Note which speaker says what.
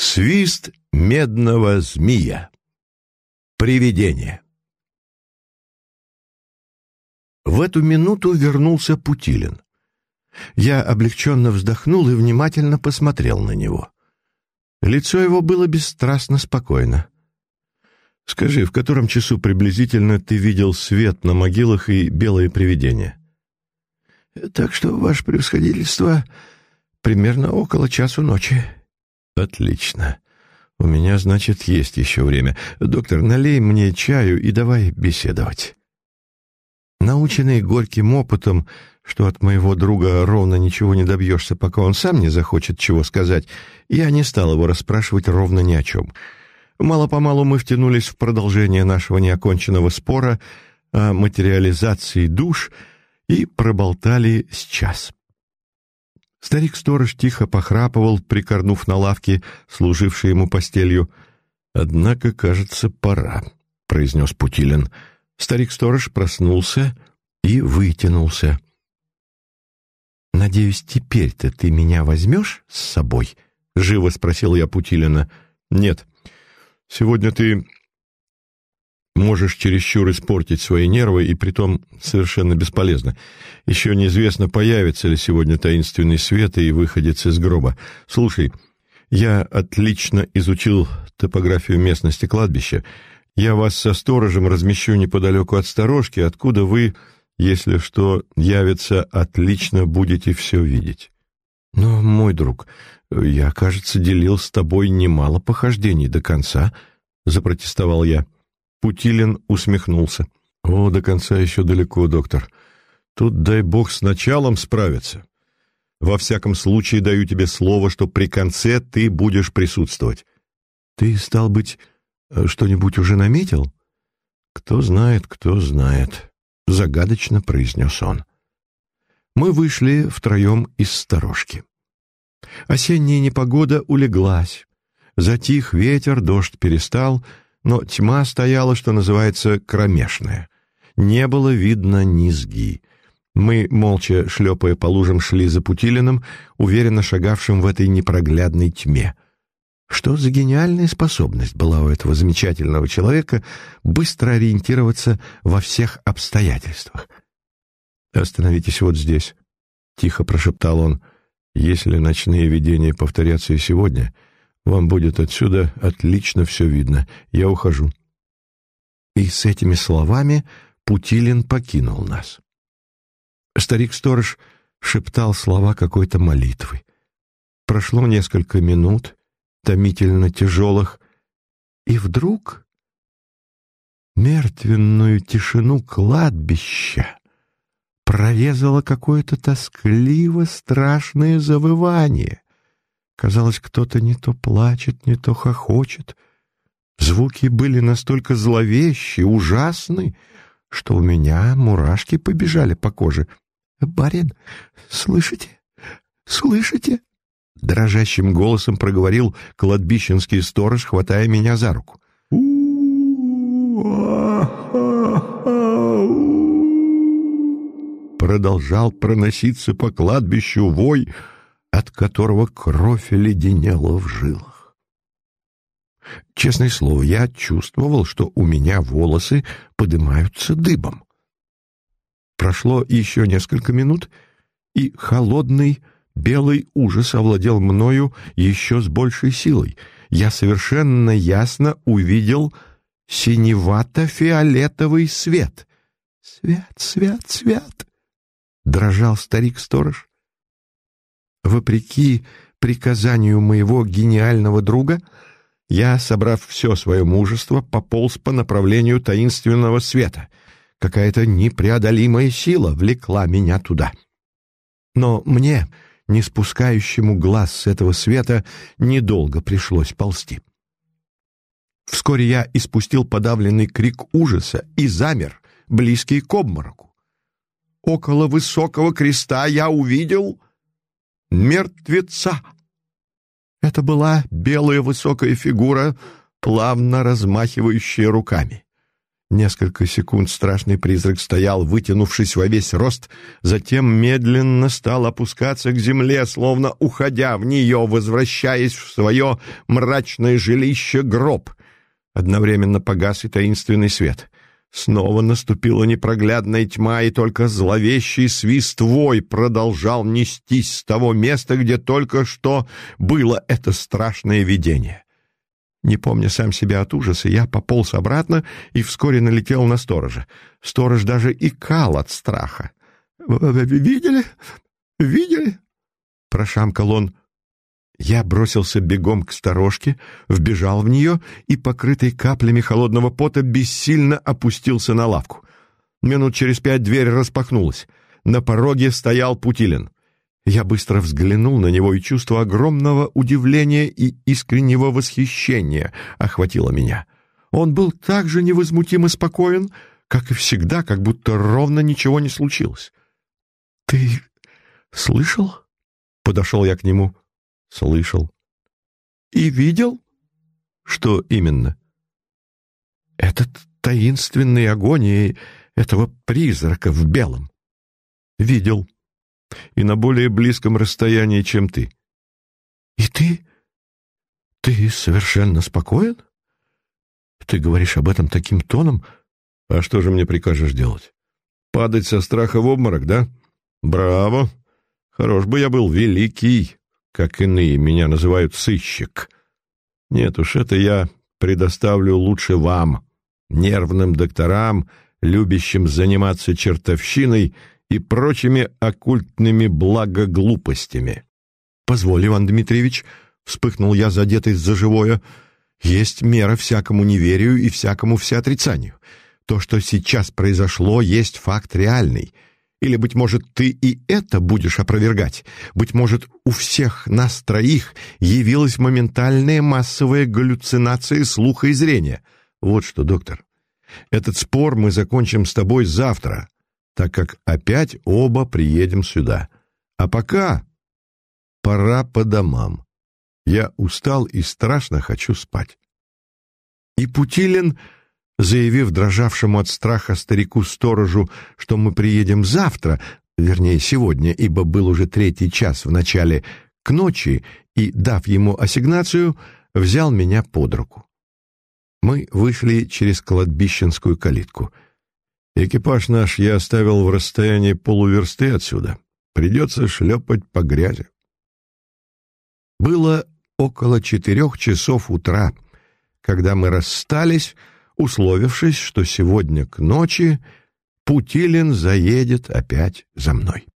Speaker 1: Свист медного змея. Привидение. В эту минуту вернулся Путилин. Я облегченно вздохнул и внимательно посмотрел на него. Лицо его было бесстрастно спокойно. «Скажи, в котором часу приблизительно ты видел свет на могилах и белые привидения?»
Speaker 2: «Так что, ваше превосходительство, примерно около часу ночи».
Speaker 1: «Отлично. У меня, значит, есть еще время. Доктор, налей мне чаю и давай беседовать». Наученный горьким опытом, что от моего друга ровно ничего не добьешься, пока он сам не захочет чего сказать, я не стал его расспрашивать ровно ни о чем. Мало-помалу мы втянулись в продолжение нашего неоконченного спора о материализации душ и проболтали с час. Старик-сторож тихо похрапывал, прикорнув на лавке, служившей ему постелью. «Однако, кажется, пора», — произнес Путилин. Старик-сторож проснулся и вытянулся. «Надеюсь, теперь-то ты меня возьмешь с собой?» — живо спросил я Путилина. «Нет. Сегодня ты можешь чересчур испортить свои нервы, и притом совершенно бесполезно. Еще неизвестно, появится ли сегодня таинственный свет и выходец из гроба. Слушай, я отлично изучил топографию местности кладбища. Я вас со сторожем размещу неподалеку от сторожки, откуда вы, если что явится, отлично будете все видеть. Но, мой друг, я, кажется, делил с тобой немало похождений до конца, — запротестовал я. — Путилин усмехнулся. «О, до конца еще далеко, доктор. Тут, дай бог, с началом справиться. Во всяком случае, даю тебе слово, что при конце ты будешь присутствовать. Ты, стал быть, э, что-нибудь уже наметил?» «Кто знает, кто знает», — загадочно произнес он. Мы вышли втроем из сторожки. Осенняя непогода улеглась. Затих ветер, дождь перестал — но тьма стояла, что называется, кромешная. Не было видно низги. Мы, молча шлепая по лужам, шли за Путилиным, уверенно шагавшим в этой непроглядной тьме. Что за гениальная способность была у этого замечательного человека быстро ориентироваться во всех обстоятельствах? «Остановитесь вот здесь», — тихо прошептал он. «Если ночные видения повторятся и сегодня, — вам будет отсюда отлично все видно. Я ухожу». И с этими словами Путилин покинул нас. Старик-сторож шептал слова какой-то молитвы. Прошло несколько минут, томительно тяжелых, и вдруг мертвенную тишину кладбища прорезало какое-то тоскливо страшное завывание. Казалось, кто-то не то плачет, не то хохочет. Звуки были настолько зловещи, ужасны, что у меня мурашки побежали по коже. «Барин, слышите? Слышите?» Дрожащим голосом проговорил кладбищенский сторож, хватая меня за руку. Продолжал проноситься по кладбищу вой, от которого кровь леденела в жилах. Честное слово, я чувствовал, что у меня волосы поднимаются дыбом. Прошло еще несколько минут, и холодный белый ужас овладел мною еще с большей силой. Я совершенно ясно увидел синевато-фиолетовый свет. «Свет, свет, свет!» — дрожал старик-сторож. Вопреки приказанию моего гениального друга, я, собрав все свое мужество, пополз по направлению таинственного света. Какая-то непреодолимая сила влекла меня туда. Но мне, не спускающему глаз с этого света, недолго пришлось ползти. Вскоре я испустил подавленный крик ужаса и замер, близкий к обмороку. Около высокого креста я увидел мертвеца. Это была белая высокая фигура, плавно размахивающая руками. Несколько секунд страшный призрак стоял, вытянувшись во весь рост, затем медленно стал опускаться к земле, словно уходя в нее, возвращаясь в свое мрачное жилище гроб. Одновременно погас и таинственный свет. Снова наступила непроглядная тьма, и только зловещий свист вой продолжал нестись с того места, где только что было это страшное видение. Не помня сам себя от ужаса, я пополз обратно и вскоре налетел на сторожа. Сторож даже икал от страха.
Speaker 2: «Видели? Видели?»
Speaker 1: — прошамкал он. Я бросился бегом к сторожке, вбежал в нее и, покрытый каплями холодного пота, бессильно опустился на лавку. Минут через пять дверь распахнулась. На пороге стоял Путилин. Я быстро взглянул на него, и чувство огромного удивления и искреннего восхищения охватило меня. Он был так же невозмутимо спокоен, как и всегда, как будто ровно ничего не случилось. «Ты слышал?» — подошел я к нему. «Слышал». «И видел?» «Что именно?» «Этот таинственный огонь этого призрака в белом». «Видел» и на более близком расстоянии, чем ты. И ты? Ты совершенно спокоен? Ты говоришь об этом таким тоном? А что же мне прикажешь делать? Падать со страха в обморок, да? Браво! Хорош бы я был великий, как иные меня называют сыщик. Нет уж, это я предоставлю лучше вам, нервным докторам, любящим заниматься чертовщиной и прочими оккультными благоглупостями. «Позволь, Иван Дмитриевич», — вспыхнул я, задетый за живое, — «есть мера всякому неверию и всякому всеотрицанию. То, что сейчас произошло, есть факт реальный». Или, быть может, ты и это будешь опровергать? Быть может, у всех нас троих явилась моментальная массовая галлюцинация слуха и зрения? Вот что, доктор, этот спор мы закончим с тобой завтра, так как опять оба приедем сюда. А пока пора по домам. Я устал и страшно хочу спать. И Путилин, заявив дрожавшему от страха старику-сторожу, что мы приедем завтра, вернее, сегодня, ибо был уже третий час в начале, к ночи, и, дав ему ассигнацию, взял меня под руку. Мы вышли через кладбищенскую калитку — Экипаж наш я оставил в расстоянии полуверсты отсюда. Придется шлепать по грязи. Было около четырех часов утра, когда мы расстались, условившись, что сегодня к ночи Путилин заедет опять за мной.